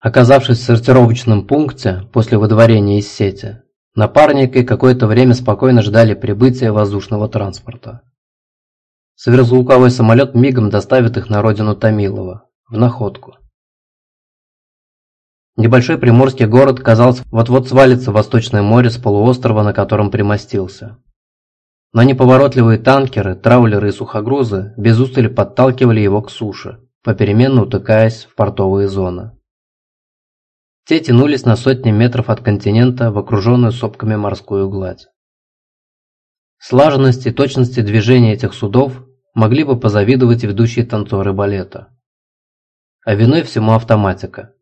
Оказавшись в сортировочном пункте после выдворения из сети, напарник и какое-то время спокойно ждали прибытия воздушного транспорта. Сверхзвуковой самолет мигом доставит их на родину Томилова, в Находку. Небольшой приморский город, казалось, вот-вот свалится в Восточное море с полуострова, на котором примостился. Но неповоротливые танкеры, траулеры и сухогрузы без устали подталкивали его к суше, попеременно утыкаясь в портовые зоны. Те тянулись на сотни метров от континента в окруженную сопками морскую гладь. Слаженности и точности движения этих судов могли бы позавидовать ведущие танцоры балета. А виной всему автоматика.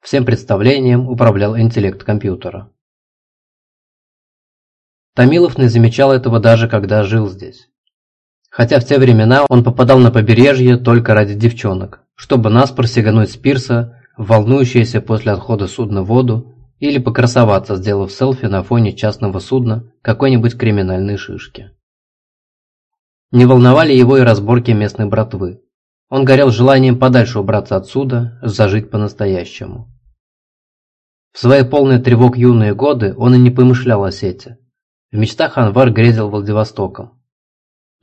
Всем представлением управлял интеллект компьютера. Томилов не замечал этого даже когда жил здесь. Хотя в те времена он попадал на побережье только ради девчонок, чтобы наспор сигануть с пирса волнующаяся после отхода судна воду или покрасоваться, сделав селфи на фоне частного судна какой-нибудь криминальной шишки. Не волновали его и разборки местной братвы. Он горел желанием подальше убраться отсюда, зажить по-настоящему. В свои полные тревог юные годы он и не помышлял о сети. В мечтах Анвар грезил Владивостоком.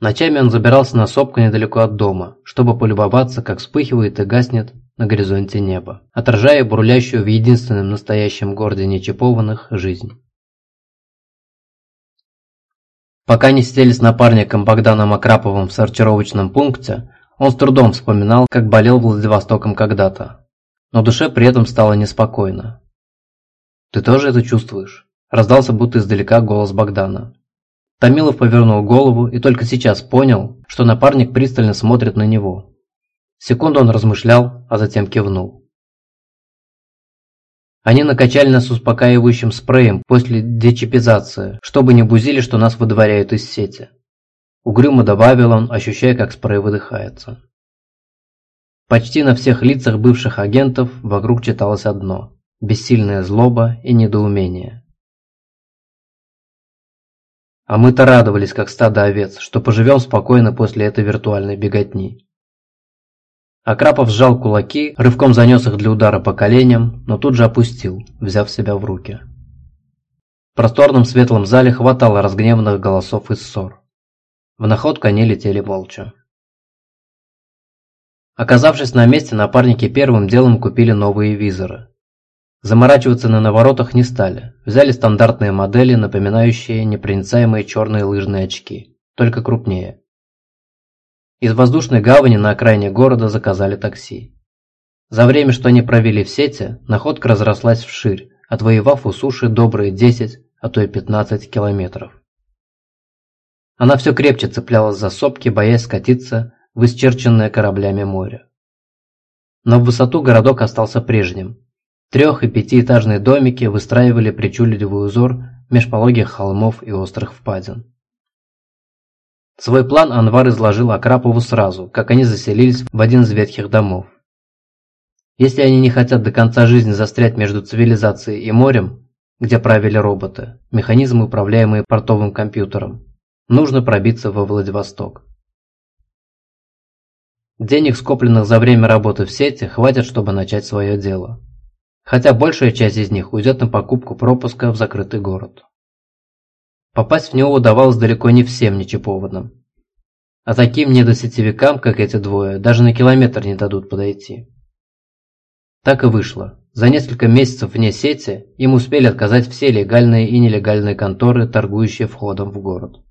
Ночами он забирался на сопку недалеко от дома, чтобы полюбоваться, как вспыхивает и гаснет на горизонте неба, отражая бурлящую в единственном настоящем городе нечипованных жизнь. Пока не сидели с напарником Богданом Акраповым в сортировочном пункте, он с трудом вспоминал, как болел Владивостоком когда-то. Но душе при этом стало неспокойно. «Ты тоже это чувствуешь?» – раздался будто издалека голос Богдана. Томилов повернул голову и только сейчас понял, что напарник пристально смотрит на него. Секунду он размышлял, а затем кивнул. Они накачали нас успокаивающим спреем после дечипизации, чтобы не бузили, что нас выдворяют из сети. Угрюмо добавил он, ощущая, как спрей выдыхается. Почти на всех лицах бывших агентов вокруг читалось одно – бессильная злоба и недоумение. А мы-то радовались, как стадо овец, что поживем спокойно после этой виртуальной беготни. Акрапов сжал кулаки, рывком занес их для удара по коленям, но тут же опустил, взяв себя в руки. В просторном светлом зале хватало разгневанных голосов и ссор. В находку они летели молча. Оказавшись на месте, напарники первым делом купили новые визоры. Заморачиваться на наворотах не стали, взяли стандартные модели, напоминающие непроницаемые черные лыжные очки, только крупнее. Из воздушной гавани на окраине города заказали такси. За время, что они провели в сети, находка разрослась вширь, отвоевав у суши добрые 10, а то и 15 километров. Она все крепче цеплялась за сопки, боясь скатиться в исчерченное кораблями море. Но в высоту городок остался прежним. Трех- и пятиэтажные домики выстраивали причудливый узор меж пологих холмов и острых впадин. Свой план Анвар изложил Акрапову сразу, как они заселились в один из ветхих домов. Если они не хотят до конца жизни застрять между цивилизацией и морем, где правили роботы, механизмы, управляемые портовым компьютером, нужно пробиться во Владивосток. Денег, скопленных за время работы в сети, хватит, чтобы начать свое дело. Хотя большая часть из них уйдет на покупку пропуска в закрытый город. Попасть в него удавалось далеко не всем нечипованным. А таким недосетевикам, как эти двое, даже на километр не дадут подойти. Так и вышло. За несколько месяцев вне сети им успели отказать все легальные и нелегальные конторы, торгующие входом в город.